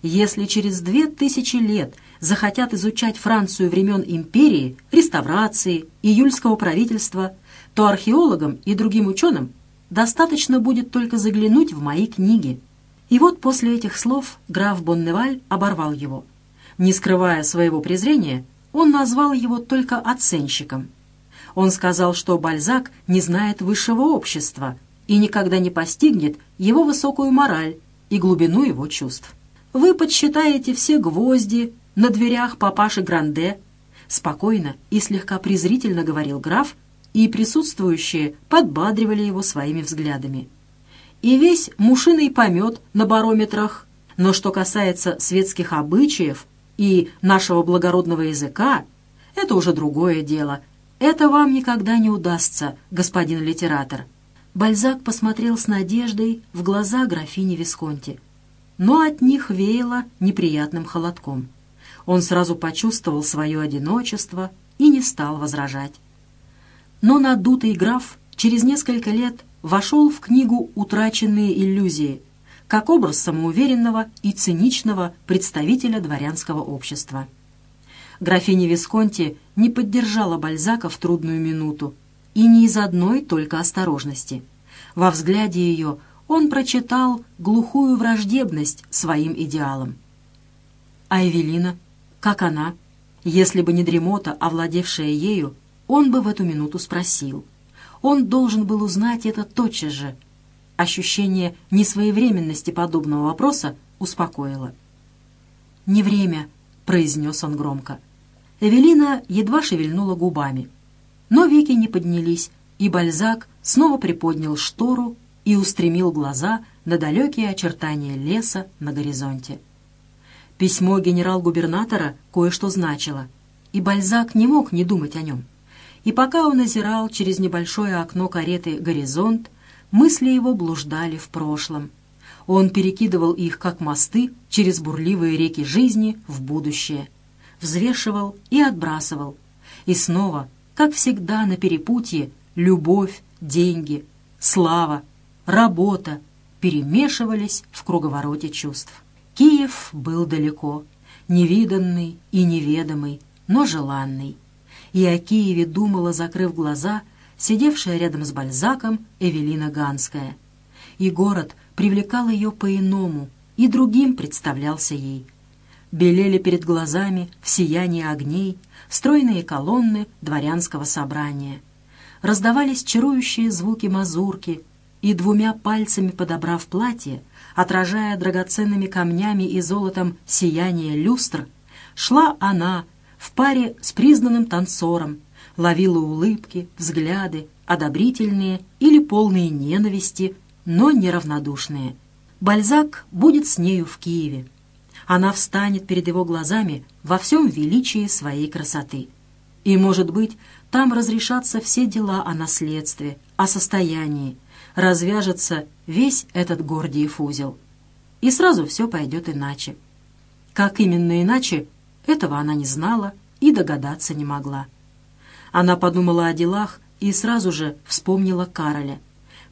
Если через две тысячи лет захотят изучать Францию времен империи, реставрации, июльского правительства, то археологам и другим ученым достаточно будет только заглянуть в мои книги». И вот после этих слов граф Бонневаль оборвал его – не скрывая своего презрения, он назвал его только оценщиком. Он сказал, что Бальзак не знает высшего общества и никогда не постигнет его высокую мораль и глубину его чувств. Вы подсчитаете все гвозди на дверях папаши Гранде, спокойно и слегка презрительно говорил граф, и присутствующие подбадривали его своими взглядами. И весь мушиный помет на барометрах, но что касается светских обычаев, и нашего благородного языка, это уже другое дело. Это вам никогда не удастся, господин литератор». Бальзак посмотрел с надеждой в глаза графини Висконти, но от них веяло неприятным холодком. Он сразу почувствовал свое одиночество и не стал возражать. Но надутый граф через несколько лет вошел в книгу «Утраченные иллюзии», как образ самоуверенного и циничного представителя дворянского общества. Графиня Висконти не поддержала Бальзака в трудную минуту, и не из одной только осторожности. Во взгляде ее он прочитал глухую враждебность своим идеалам. А Эвелина? Как она? Если бы не дремота, овладевшая ею, он бы в эту минуту спросил. Он должен был узнать это тотчас же. Ощущение несвоевременности подобного вопроса успокоило. «Не время», — произнес он громко. Эвелина едва шевельнула губами. Но веки не поднялись, и Бальзак снова приподнял штору и устремил глаза на далекие очертания леса на горизонте. Письмо генерал-губернатора кое-что значило, и Бальзак не мог не думать о нем. И пока он озирал через небольшое окно кареты горизонт, мысли его блуждали в прошлом. Он перекидывал их, как мосты, через бурливые реки жизни в будущее. Взвешивал и отбрасывал. И снова, как всегда на перепутье, любовь, деньги, слава, работа перемешивались в круговороте чувств. Киев был далеко, невиданный и неведомый, но желанный. И о Киеве думала, закрыв глаза, сидевшая рядом с Бальзаком Эвелина Ганская. И город привлекал ее по-иному, и другим представлялся ей. Белели перед глазами в сиянии огней стройные колонны дворянского собрания. Раздавались чарующие звуки мазурки, и двумя пальцами подобрав платье, отражая драгоценными камнями и золотом сияние люстр, шла она в паре с признанным танцором, ловила улыбки, взгляды, одобрительные или полные ненависти, но неравнодушные. Бальзак будет с нею в Киеве. Она встанет перед его глазами во всем величии своей красоты. И, может быть, там разрешатся все дела о наследстве, о состоянии, развяжется весь этот Гордиев узел. И сразу все пойдет иначе. Как именно иначе, этого она не знала и догадаться не могла. Она подумала о делах и сразу же вспомнила Кароля.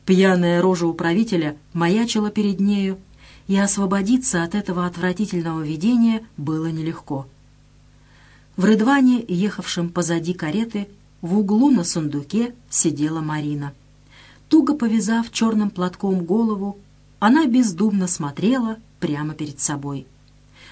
Пьяная рожа управителя маячила перед нею, и освободиться от этого отвратительного видения было нелегко. В Рыдване, ехавшем позади кареты, в углу на сундуке сидела Марина — Туго повязав черным платком голову, она бездумно смотрела прямо перед собой.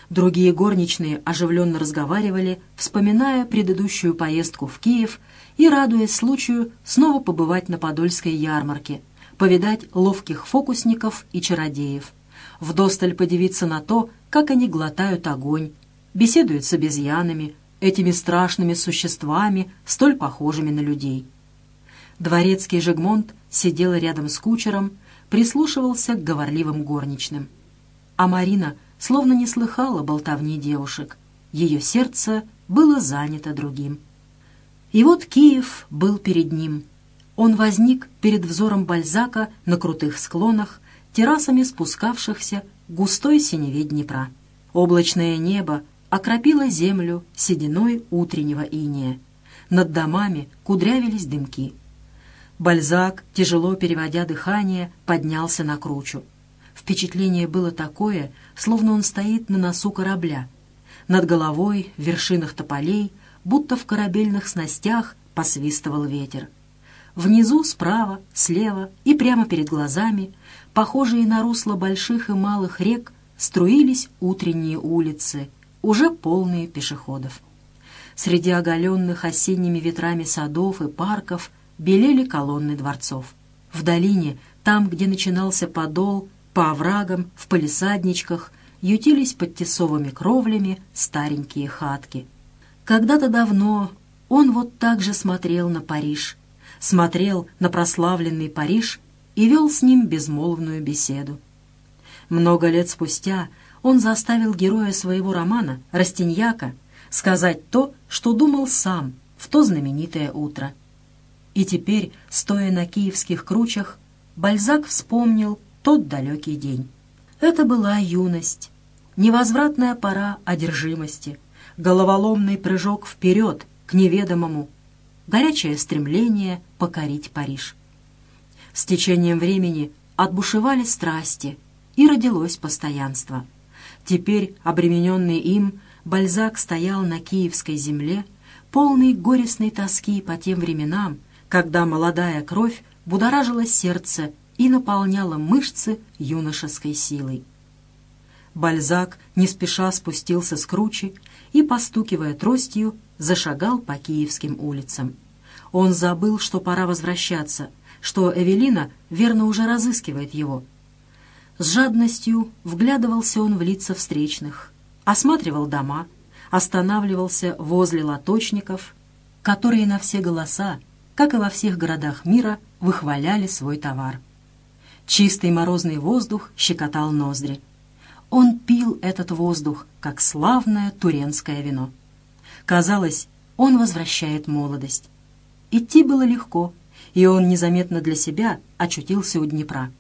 Другие горничные оживленно разговаривали, вспоминая предыдущую поездку в Киев и радуясь случаю снова побывать на Подольской ярмарке, повидать ловких фокусников и чародеев, вдосталь подивиться на то, как они глотают огонь, беседуют с обезьянами, этими страшными существами, столь похожими на людей. Дворецкий Жегмонт сидел рядом с кучером, прислушивался к говорливым горничным. А Марина словно не слыхала болтовни девушек. Ее сердце было занято другим. И вот Киев был перед ним. Он возник перед взором Бальзака на крутых склонах, террасами спускавшихся густой синеве Днепра. Облачное небо окропило землю сединой утреннего иния. Над домами кудрявились дымки. Бальзак, тяжело переводя дыхание, поднялся на кручу. Впечатление было такое, словно он стоит на носу корабля. Над головой, в вершинах тополей, будто в корабельных снастях, посвистывал ветер. Внизу, справа, слева и прямо перед глазами, похожие на русло больших и малых рек, струились утренние улицы, уже полные пешеходов. Среди оголенных осенними ветрами садов и парков – белели колонны дворцов. В долине, там, где начинался подол, по оврагам, в палисадничках, ютились под тесовыми кровлями старенькие хатки. Когда-то давно он вот так же смотрел на Париж, смотрел на прославленный Париж и вел с ним безмолвную беседу. Много лет спустя он заставил героя своего романа, Растиньяка, сказать то, что думал сам в то знаменитое утро — и теперь, стоя на киевских кручах, Бальзак вспомнил тот далекий день. Это была юность, невозвратная пора одержимости, головоломный прыжок вперед к неведомому, горячее стремление покорить Париж. С течением времени отбушевали страсти, и родилось постоянство. Теперь, обремененный им, Бальзак стоял на киевской земле, полный горестной тоски по тем временам, когда молодая кровь будоражила сердце и наполняла мышцы юношеской силой. Бальзак не спеша спустился с кручи и, постукивая тростью, зашагал по киевским улицам. Он забыл, что пора возвращаться, что Эвелина верно уже разыскивает его. С жадностью вглядывался он в лица встречных, осматривал дома, останавливался возле лоточников, которые на все голоса, как и во всех городах мира, выхваляли свой товар. Чистый морозный воздух щекотал ноздри. Он пил этот воздух, как славное туренское вино. Казалось, он возвращает молодость. Идти было легко, и он незаметно для себя очутился у Днепра.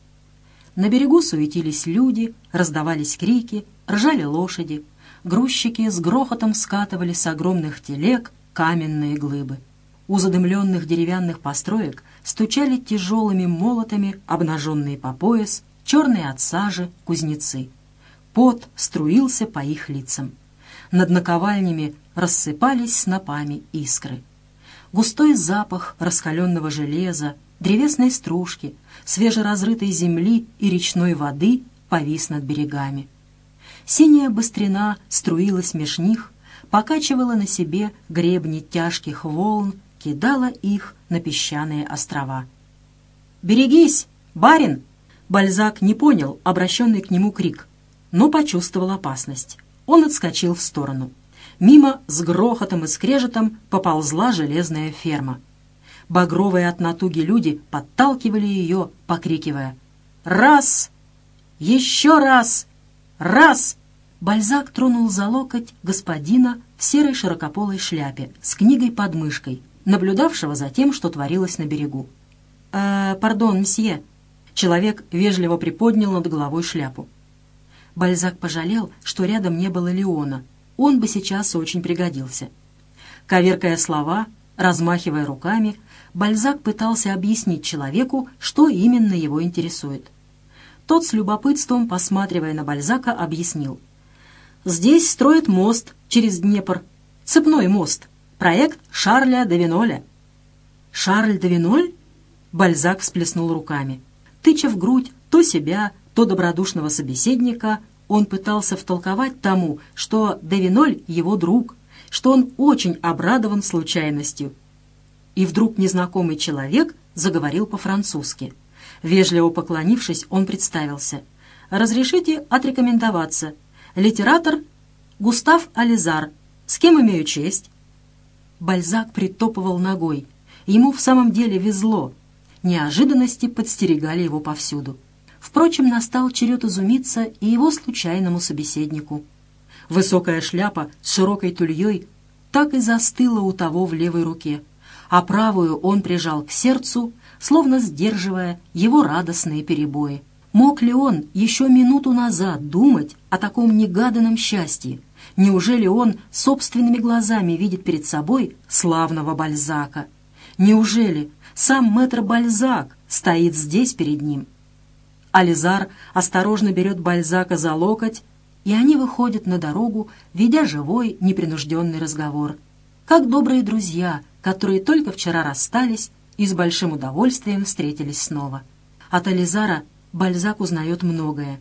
На берегу суетились люди, раздавались крики, ржали лошади. Грузчики с грохотом скатывали с огромных телег каменные глыбы. У задымленных деревянных построек стучали тяжелыми молотами, обнаженные по пояс, черные от сажи кузнецы. Пот струился по их лицам. Над наковальнями рассыпались снопами искры. Густой запах раскаленного железа, древесной стружки, свежеразрытой земли и речной воды повис над берегами. Синяя быстрина струилась меж них, покачивала на себе гребни тяжких волн, кидала их на песчаные острова. «Берегись, барин!» Бальзак не понял обращенный к нему крик, но почувствовал опасность. Он отскочил в сторону. Мимо с грохотом и скрежетом поползла железная ферма. Багровые от натуги люди подталкивали ее, покрикивая «Раз! Еще раз! Раз!» Бальзак тронул за локоть господина в серой широкополой шляпе с книгой под мышкой, наблюдавшего за тем, что творилось на берегу. «Э, «Пардон, мсье». Человек вежливо приподнял над головой шляпу. Бальзак пожалел, что рядом не было Леона. Он бы сейчас очень пригодился. Коверкая слова, размахивая руками, Бальзак пытался объяснить человеку, что именно его интересует. Тот с любопытством, посматривая на Бальзака, объяснил. «Здесь строят мост через Днепр. Цепной мост. Проект Шарля де Виноля». «Шарль де Виноль?» Бальзак всплеснул руками. Тыча в грудь то себя, то добродушного собеседника, он пытался втолковать тому, что де Виноль — его друг, что он очень обрадован случайностью, и вдруг незнакомый человек заговорил по-французски. Вежливо поклонившись, он представился. «Разрешите отрекомендоваться. Литератор Густав Ализар. С кем имею честь?» Бальзак притопывал ногой. Ему в самом деле везло. Неожиданности подстерегали его повсюду. Впрочем, настал черед изумиться и его случайному собеседнику. Высокая шляпа с широкой тульей так и застыла у того в левой руке а правую он прижал к сердцу, словно сдерживая его радостные перебои. Мог ли он еще минуту назад думать о таком негаданном счастье? Неужели он собственными глазами видит перед собой славного Бальзака? Неужели сам мэтр Бальзак стоит здесь перед ним? Ализар осторожно берет Бальзака за локоть, и они выходят на дорогу, ведя живой, непринужденный разговор. Как добрые друзья — которые только вчера расстались и с большим удовольствием встретились снова. От Ализара Бальзак узнает многое.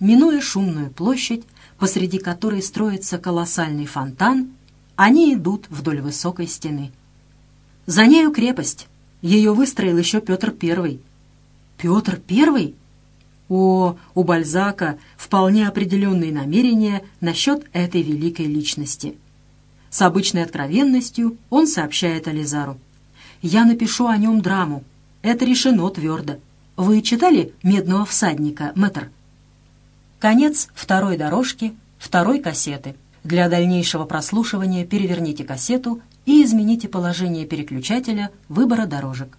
Минуя шумную площадь, посреди которой строится колоссальный фонтан, они идут вдоль высокой стены. За нею крепость. Ее выстроил еще Петр Первый. Петр Первый? О, у Бальзака вполне определенные намерения насчет этой великой личности — с обычной откровенностью он сообщает Ализару. «Я напишу о нем драму. Это решено твердо. Вы читали «Медного всадника», мэтр?» Конец второй дорожки, второй кассеты. Для дальнейшего прослушивания переверните кассету и измените положение переключателя выбора дорожек.